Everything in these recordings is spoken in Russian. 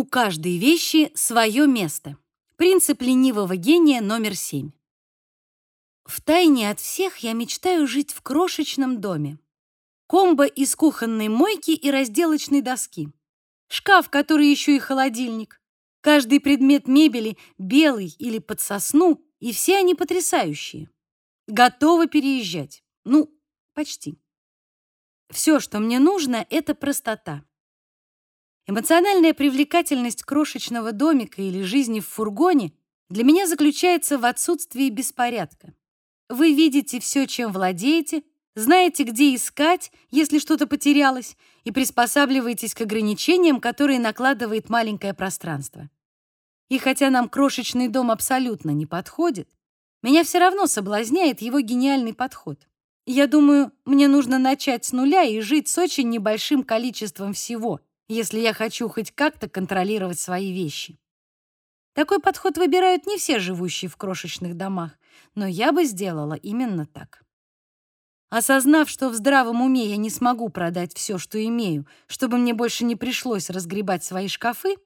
У каждой вещи свое место. Принцип ленивого гения номер семь. Втайне от всех я мечтаю жить в крошечном доме. Комбо из кухонной мойки и разделочной доски. Шкаф, который еще и холодильник. Каждый предмет мебели белый или под сосну, и все они потрясающие. Готовы переезжать. Ну, почти. Все, что мне нужно, это простота. Эмоциональная привлекательность крошечного домика или жизни в фургоне для меня заключается в отсутствии беспорядка. Вы видите все, чем владеете, знаете, где искать, если что-то потерялось, и приспосабливаетесь к ограничениям, которые накладывает маленькое пространство. И хотя нам крошечный дом абсолютно не подходит, меня все равно соблазняет его гениальный подход. Я думаю, мне нужно начать с нуля и жить с очень небольшим количеством всего, если я хочу хоть как-то контролировать свои вещи. Такой подход выбирают не все живущие в крошечных домах, но я бы сделала именно так. Осознав, что в здравом уме я не смогу продать все, что имею, чтобы мне больше не пришлось разгребать свои шкафы,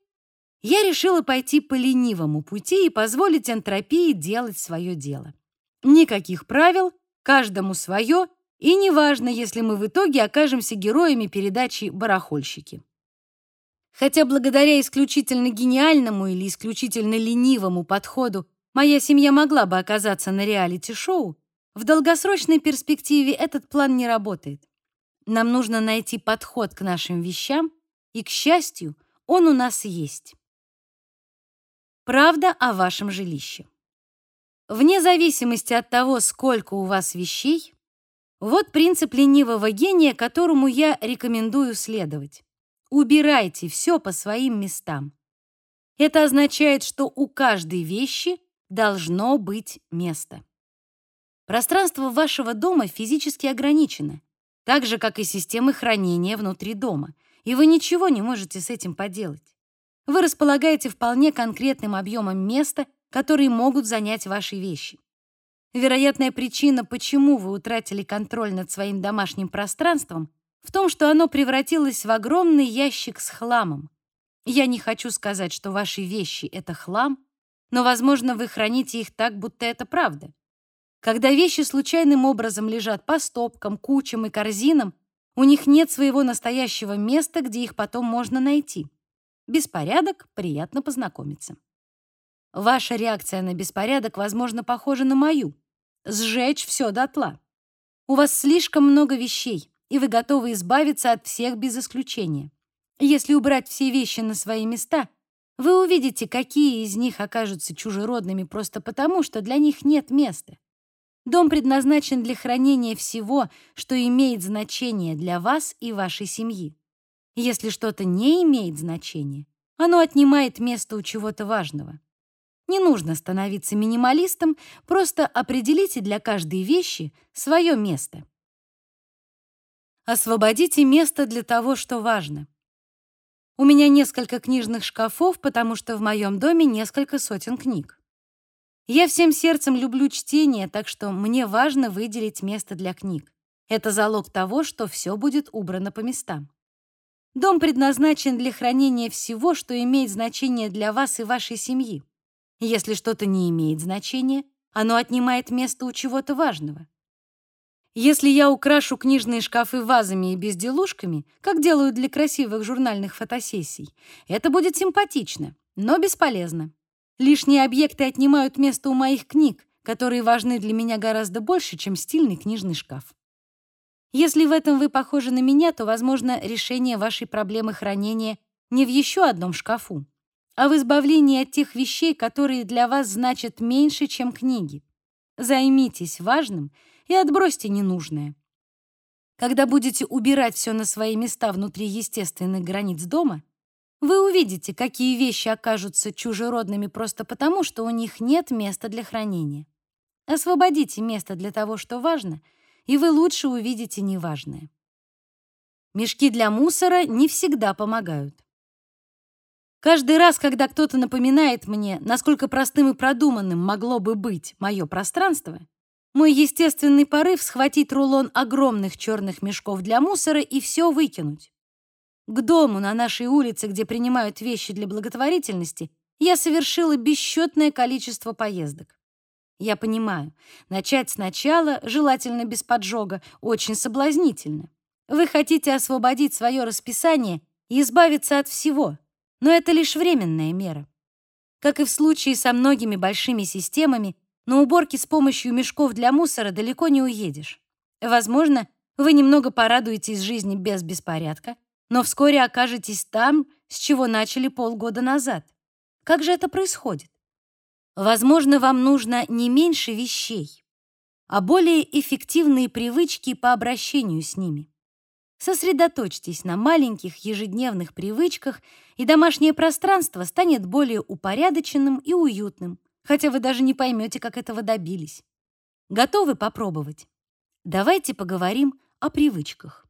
я решила пойти по ленивому пути и позволить энтропии делать свое дело. Никаких правил, каждому свое, и неважно, если мы в итоге окажемся героями передачи «Барахольщики». Хотя благодаря исключительно гениальному или исключительно ленивому подходу моя семья могла бы оказаться на реалити-шоу, в долгосрочной перспективе этот план не работает. Нам нужно найти подход к нашим вещам, и, к счастью, он у нас есть. Правда о вашем жилище. Вне зависимости от того, сколько у вас вещей, вот принцип ленивого гения, которому я рекомендую следовать. Убирайте все по своим местам. Это означает, что у каждой вещи должно быть место. Пространство вашего дома физически ограничено, так же, как и системы хранения внутри дома, и вы ничего не можете с этим поделать. Вы располагаете вполне конкретным объемом места, который могут занять ваши вещи. Вероятная причина, почему вы утратили контроль над своим домашним пространством, в том, что оно превратилось в огромный ящик с хламом. Я не хочу сказать, что ваши вещи — это хлам, но, возможно, вы храните их так, будто это правда. Когда вещи случайным образом лежат по стопкам, кучам и корзинам, у них нет своего настоящего места, где их потом можно найти. Беспорядок, приятно познакомиться. Ваша реакция на беспорядок, возможно, похожа на мою. Сжечь все дотла. У вас слишком много вещей, и вы готовы избавиться от всех без исключения. Если убрать все вещи на свои места, вы увидите, какие из них окажутся чужеродными просто потому, что для них нет места. Дом предназначен для хранения всего, что имеет значение для вас и вашей семьи. Если что-то не имеет значения, оно отнимает место у чего-то важного. Не нужно становиться минималистом, просто определите для каждой вещи свое место. Освободите место для того, что важно. У меня несколько книжных шкафов, потому что в моем доме несколько сотен книг. Я всем сердцем люблю чтение, так что мне важно выделить место для книг. Это залог того, что все будет убрано по местам. Дом предназначен для хранения всего, что имеет значение для вас и вашей семьи. Если что-то не имеет значения, оно отнимает место у чего-то важного. Если я украшу книжные шкафы вазами и безделушками, как делают для красивых журнальных фотосессий, это будет симпатично, но бесполезно. Лишние объекты отнимают место у моих книг, которые важны для меня гораздо больше, чем стильный книжный шкаф. Если в этом вы похожи на меня, то, возможно, решение вашей проблемы хранения не в еще одном шкафу, а в избавлении от тех вещей, которые для вас значат меньше, чем книги. Займитесь важным — и отбросьте ненужное. Когда будете убирать все на свои места внутри естественных границ дома, вы увидите, какие вещи окажутся чужеродными просто потому, что у них нет места для хранения. Освободите место для того, что важно, и вы лучше увидите неважное. Мешки для мусора не всегда помогают. Каждый раз, когда кто-то напоминает мне, насколько простым и продуманным могло бы быть мое пространство, мой естественный порыв — схватить рулон огромных черных мешков для мусора и все выкинуть. К дому на нашей улице, где принимают вещи для благотворительности, я совершила бесчетное количество поездок. Я понимаю, начать сначала, желательно без поджога, очень соблазнительно. Вы хотите освободить свое расписание и избавиться от всего, но это лишь временная мера. Как и в случае со многими большими системами, на уборке с помощью мешков для мусора далеко не уедешь. Возможно, вы немного порадуетесь жизни без беспорядка, но вскоре окажетесь там, с чего начали полгода назад. Как же это происходит? Возможно, вам нужно не меньше вещей, а более эффективные привычки по обращению с ними. Сосредоточьтесь на маленьких ежедневных привычках, и домашнее пространство станет более упорядоченным и уютным, хотя вы даже не поймете, как этого добились. Готовы попробовать? Давайте поговорим о привычках.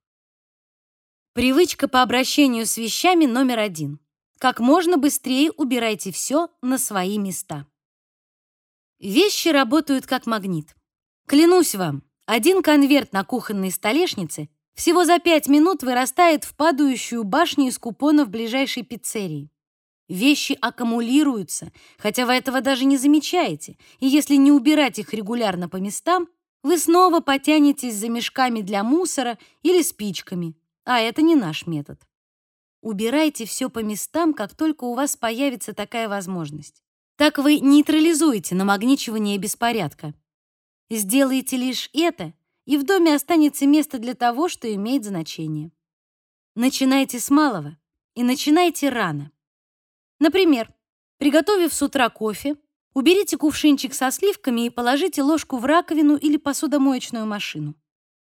Привычка по обращению с вещами номер один. Как можно быстрее убирайте все на свои места. Вещи работают как магнит. Клянусь вам, один конверт на кухонной столешнице всего за пять минут вырастает в падающую башню из купонов ближайшей пиццерии. Вещи аккумулируются, хотя вы этого даже не замечаете, и если не убирать их регулярно по местам, вы снова потянетесь за мешками для мусора или спичками, а это не наш метод. Убирайте все по местам, как только у вас появится такая возможность. Так вы нейтрализуете намагничивание беспорядка. Сделайте лишь это, и в доме останется место для того, что имеет значение. Начинайте с малого и начинайте рано. Например, приготовив с утра кофе, уберите кувшинчик со сливками и положите ложку в раковину или посудомоечную машину.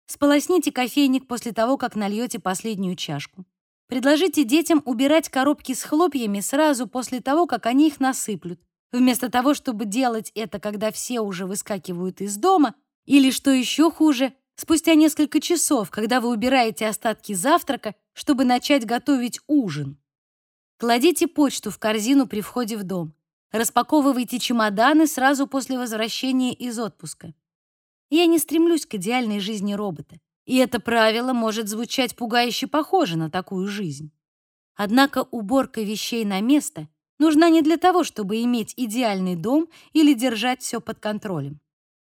Сполосните кофейник после того, как нальете последнюю чашку. Предложите детям убирать коробки с хлопьями сразу после того, как они их насыплют, вместо того, чтобы делать это, когда все уже выскакивают из дома или, что еще хуже, спустя несколько часов, когда вы убираете остатки завтрака, чтобы начать готовить ужин. Кладите почту в корзину при входе в дом. Распаковывайте чемоданы сразу после возвращения из отпуска. Я не стремлюсь к идеальной жизни робота, и это правило может звучать пугающе похоже на такую жизнь. Однако уборка вещей на место нужна не для того, чтобы иметь идеальный дом или держать все под контролем.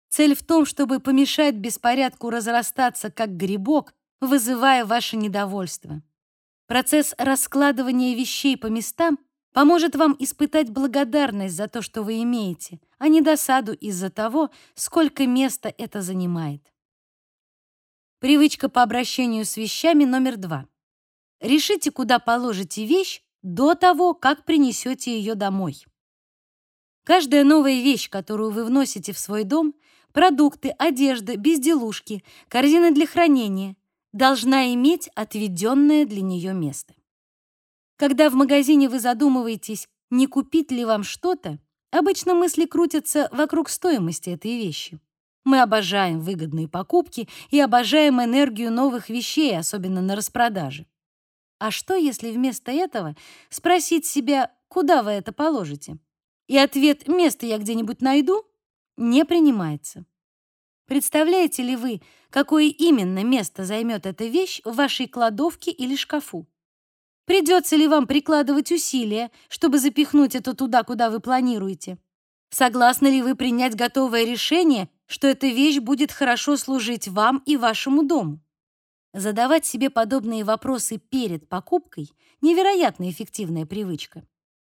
Цель в том, чтобы помешать беспорядку разрастаться как грибок, вызывая ваше недовольство. Процесс раскладывания вещей по местам поможет вам испытать благодарность за то, что вы имеете, а не досаду из-за того, сколько места это занимает. Привычка по обращению с вещами номер два. Решите, куда положите вещь до того, как принесете ее домой. Каждая новая вещь, которую вы вносите в свой дом, продукты, одежда, безделушки, корзина для хранения должна иметь отведенное для нее место. Когда в магазине вы задумываетесь, не купить ли вам что-то, обычно мысли крутятся вокруг стоимости этой вещи. Мы обожаем выгодные покупки и обожаем энергию новых вещей, особенно на распродаже. А что, если вместо этого спросить себя, куда вы это положите? И ответ «место я где-нибудь найду» не принимается. Представляете ли вы, какое именно место займет эта вещь в вашей кладовке или шкафу? Придется ли вам прикладывать усилия, чтобы запихнуть это туда, куда вы планируете? Согласны ли вы принять готовое решение, что эта вещь будет хорошо служить вам и вашему дому? Задавать себе подобные вопросы перед покупкой — невероятно эффективная привычка.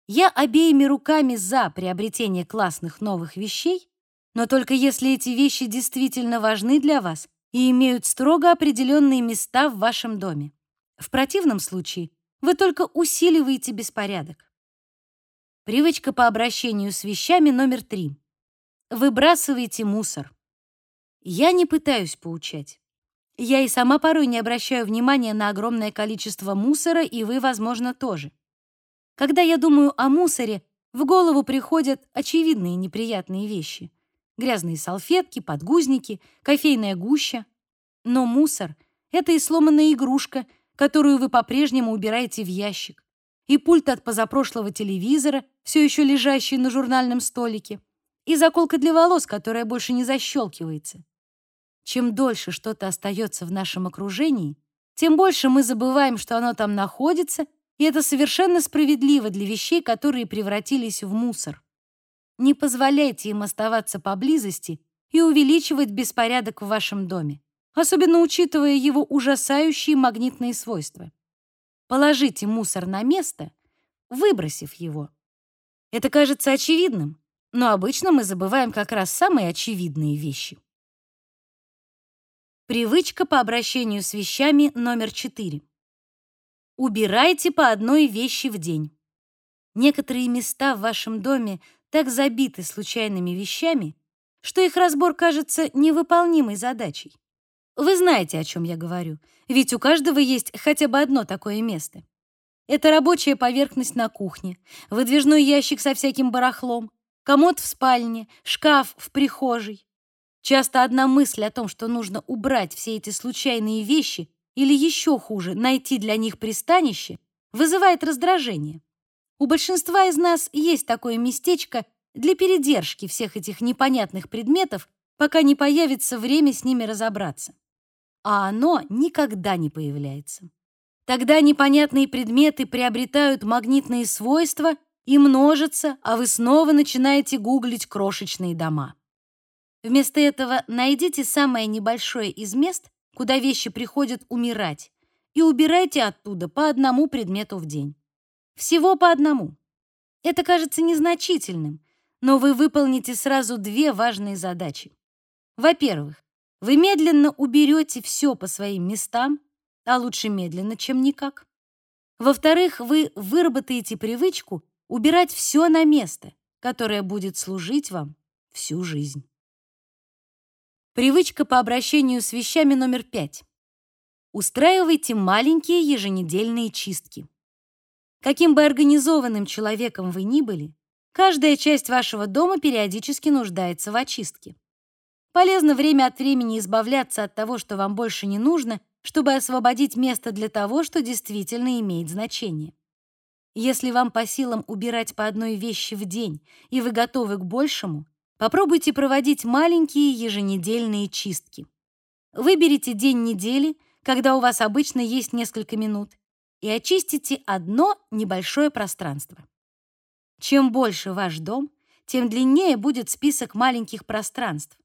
Я обеими руками за приобретение классных новых вещей, но только если эти вещи действительно важны для вас и имеют строго определенные места в вашем доме. В противном случае вы только усиливаете беспорядок. Привычка по обращению с вещами номер три. Выбрасывайте мусор. Я не пытаюсь поучать. Я и сама порой не обращаю внимания на огромное количество мусора, и вы, возможно, тоже. Когда я думаю о мусоре, в голову приходят очевидные неприятные вещи грязные салфетки, подгузники, кофейная гуща. Но мусор — это и сломанная игрушка, которую вы по-прежнему убираете в ящик, и пульт от позапрошлого телевизора, все еще лежащий на журнальном столике, и заколка для волос, которая больше не защелкивается. Чем дольше что-то остается в нашем окружении, тем больше мы забываем, что оно там находится, и это совершенно справедливо для вещей, которые превратились в мусор. Не позволяйте им оставаться поблизости и увеличивать беспорядок в вашем доме, особенно учитывая его ужасающие магнитные свойства. Положите мусор на место, выбросив его. Это кажется очевидным, но обычно мы забываем как раз самые очевидные вещи. Привычка по обращению с вещами номер 4. Убирайте по одной вещи в день. Некоторые места в вашем доме так забиты случайными вещами, что их разбор кажется невыполнимой задачей. Вы знаете, о чем я говорю, ведь у каждого есть хотя бы одно такое место. Это рабочая поверхность на кухне, выдвижной ящик со всяким барахлом, комод в спальне, шкаф в прихожей. Часто одна мысль о том, что нужно убрать все эти случайные вещи или еще хуже, найти для них пристанище, вызывает раздражение. У большинства из нас есть такое местечко для передержки всех этих непонятных предметов, пока не появится время с ними разобраться. А оно никогда не появляется. Тогда непонятные предметы приобретают магнитные свойства и множатся, а вы снова начинаете гуглить крошечные дома. Вместо этого найдите самое небольшое из мест, куда вещи приходят умирать, и убирайте оттуда по одному предмету в день. Всего по одному. Это кажется незначительным, но вы выполните сразу две важные задачи. Во-первых, вы медленно уберете все по своим местам, а лучше медленно, чем никак. Во-вторых, вы выработаете привычку убирать все на место, которое будет служить вам всю жизнь. Привычка по обращению с вещами номер пять. Устраивайте маленькие еженедельные чистки. Каким бы организованным человеком вы ни были, каждая часть вашего дома периодически нуждается в очистке. Полезно время от времени избавляться от того, что вам больше не нужно, чтобы освободить место для того, что действительно имеет значение. Если вам по силам убирать по одной вещи в день, и вы готовы к большему, попробуйте проводить маленькие еженедельные чистки. Выберите день недели, когда у вас обычно есть несколько минут, и очистите одно небольшое пространство. Чем больше ваш дом, тем длиннее будет список маленьких пространств.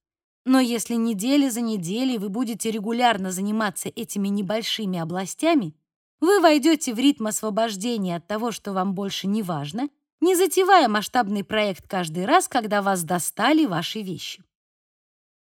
Но если недели за неделей вы будете регулярно заниматься этими небольшими областями, вы войдете в ритм освобождения от того, что вам больше не важно, не затевая масштабный проект каждый раз, когда вас достали ваши вещи.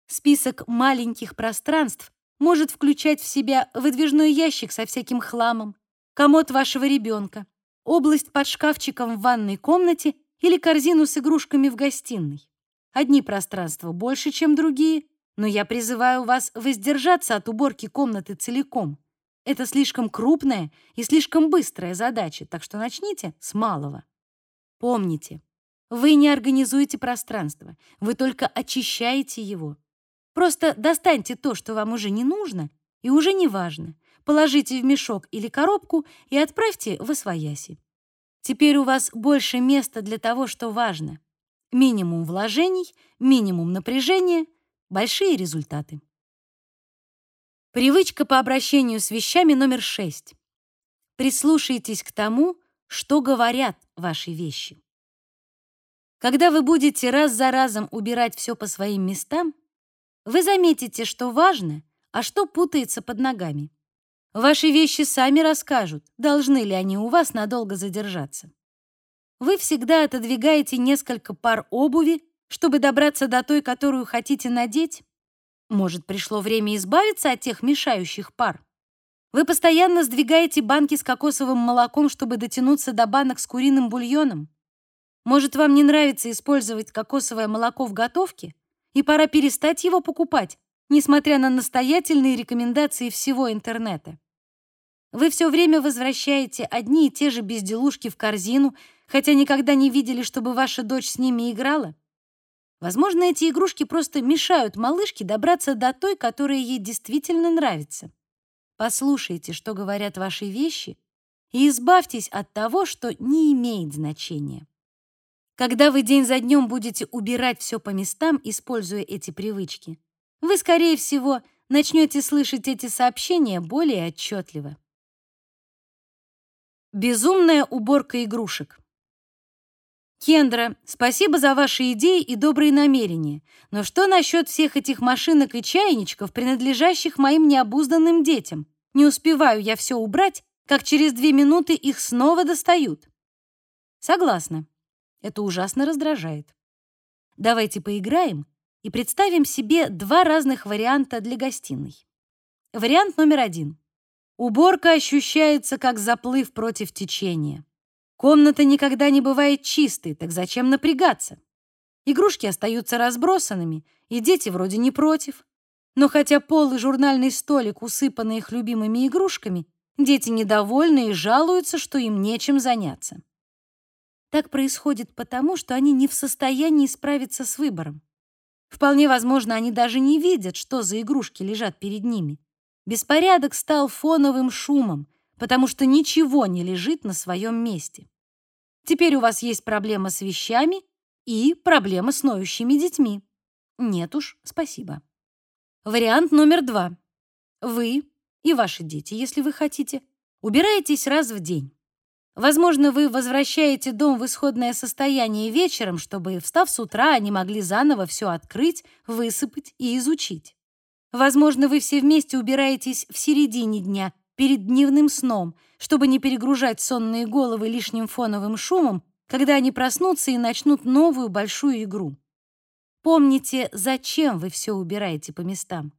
Список маленьких пространств может включать в себя выдвижной ящик со всяким хламом, комод вашего ребенка, область под шкафчиком в ванной комнате или корзину с игрушками в гостиной. Одни пространства больше, чем другие, но я призываю вас воздержаться от уборки комнаты целиком. Это слишком крупная и слишком быстрая задача, так что начните с малого. Помните, вы не организуете пространство, вы только очищаете его. Просто достаньте то, что вам уже не нужно и уже не важно, положите в мешок или коробку и отправьте в освояси. Теперь у вас больше места для того, что важно. Минимум вложений, минимум напряжения, большие результаты. Привычка по обращению с вещами номер шесть. Прислушайтесь к тому, что говорят ваши вещи. Когда вы будете раз за разом убирать все по своим местам, вы заметите, что важно, а что путается под ногами. Ваши вещи сами расскажут, должны ли они у вас надолго задержаться. Вы всегда отодвигаете несколько пар обуви, чтобы добраться до той, которую хотите надеть. Может, пришло время избавиться от тех мешающих пар. Вы постоянно сдвигаете банки с кокосовым молоком, чтобы дотянуться до банок с куриным бульоном. Может, вам не нравится использовать кокосовое молоко в готовке, и пора перестать его покупать, несмотря на настоятельные рекомендации всего интернета. Вы все время возвращаете одни и те же безделушки в корзину, хотя никогда не видели, чтобы ваша дочь с ними играла. Возможно, эти игрушки просто мешают малышке добраться до той, которая ей действительно нравится. Послушайте, что говорят ваши вещи, и избавьтесь от того, что не имеет значения. Когда вы день за днем будете убирать все по местам, используя эти привычки, вы, скорее всего, начнете слышать эти сообщения более отчетливо. Безумная уборка игрушек. Кендра, спасибо за ваши идеи и добрые намерения. Но что насчет всех этих машинок и чайничков, принадлежащих моим необузданным детям? Не успеваю я все убрать, как через две минуты их снова достают. Согласна. Это ужасно раздражает. Давайте поиграем и представим себе два разных варианта для гостиной. Вариант номер один. Уборка ощущается как заплыв против течения. Комната никогда не бывает чистой, так зачем напрягаться? Игрушки остаются разбросанными, и дети вроде не против. Но хотя пол и журнальный столик усыпаны их любимыми игрушками, дети недовольны и жалуются, что им нечем заняться. Так происходит потому, что они не в состоянии справиться с выбором. Вполне возможно, они даже не видят, что за игрушки лежат перед ними. Беспорядок стал фоновым шумом, потому что ничего не лежит на своем месте. Теперь у вас есть проблема с вещами и проблема с ноющими детьми. Нет уж, спасибо. Вариант номер два. Вы и ваши дети, если вы хотите, убираетесь раз в день. Возможно, вы возвращаете дом в исходное состояние вечером, чтобы, встав с утра, они могли заново все открыть, высыпать и изучить. Возможно, вы все вместе убираетесь в середине дня, перед дневным сном, чтобы не перегружать сонные головы лишним фоновым шумом, когда они проснутся и начнут новую большую игру. Помните, зачем вы все убираете по местам?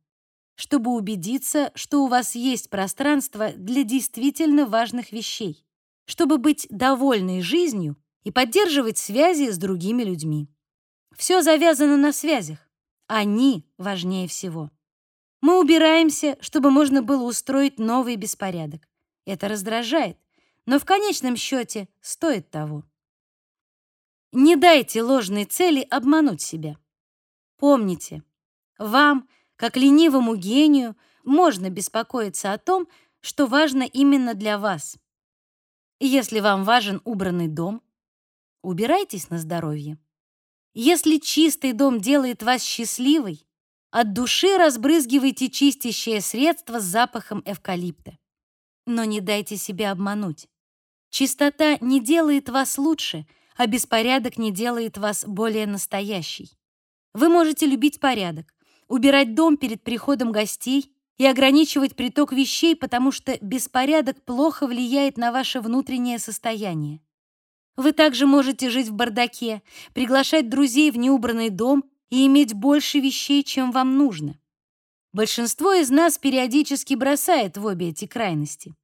Чтобы убедиться, что у вас есть пространство для действительно важных вещей, чтобы быть довольной жизнью и поддерживать связи с другими людьми. Все завязано на связях. Они важнее всего. Мы убираемся, чтобы можно было устроить новый беспорядок. Это раздражает, но в конечном счете стоит того. Не дайте ложной цели обмануть себя. Помните, вам, как ленивому гению, можно беспокоиться о том, что важно именно для вас. Если вам важен убранный дом, убирайтесь на здоровье. Если чистый дом делает вас счастливой, от души разбрызгивайте чистящее средство с запахом эвкалипта. Но не дайте себя обмануть. Чистота не делает вас лучше, а беспорядок не делает вас более настоящей. Вы можете любить порядок, убирать дом перед приходом гостей и ограничивать приток вещей, потому что беспорядок плохо влияет на ваше внутреннее состояние. Вы также можете жить в бардаке, приглашать друзей в неубранный дом и иметь больше вещей, чем вам нужно. Большинство из нас периодически бросает в обе эти крайности.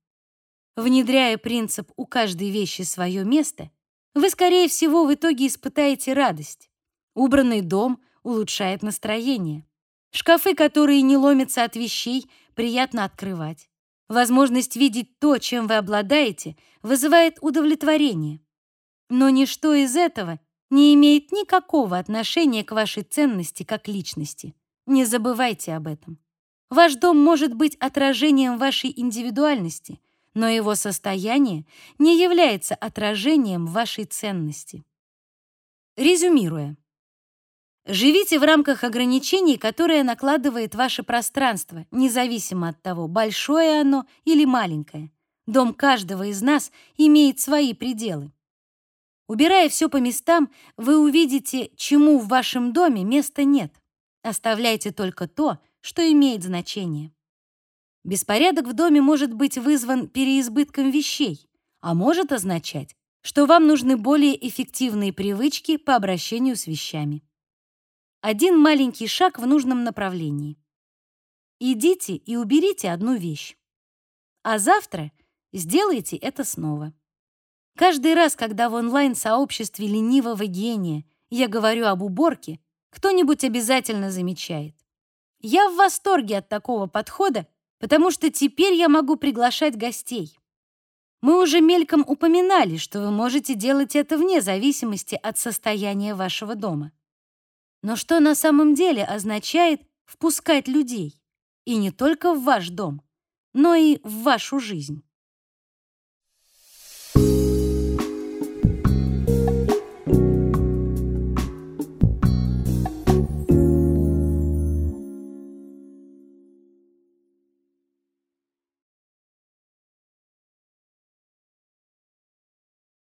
Внедряя принцип «у каждой вещи свое место», вы, скорее всего, в итоге испытаете радость. Убранный дом улучшает настроение. Шкафы, которые не ломятся от вещей, приятно открывать. Возможность видеть то, чем вы обладаете, вызывает удовлетворение. Но ничто из этого не имеет никакого отношения к вашей ценности как личности. Не забывайте об этом. Ваш дом может быть отражением вашей индивидуальности, но его состояние не является отражением вашей ценности. Резюмируя. Живите в рамках ограничений, которые накладывает ваше пространство, независимо от того, большое оно или маленькое. Дом каждого из нас имеет свои пределы. Убирая все по местам, вы увидите, чему в вашем доме места нет. Оставляйте только то, что имеет значение. Беспорядок в доме может быть вызван переизбытком вещей, а может означать, что вам нужны более эффективные привычки по обращению с вещами. Один маленький шаг в нужном направлении. Идите и уберите одну вещь. А завтра сделайте это снова. Каждый раз, когда в онлайн-сообществе ленивого гения я говорю об уборке, кто-нибудь обязательно замечает. Я в восторге от такого подхода, потому что теперь я могу приглашать гостей. Мы уже мельком упоминали, что вы можете делать это вне зависимости от состояния вашего дома. Но что на самом деле означает впускать людей? И не только в ваш дом, но и в вашу жизнь.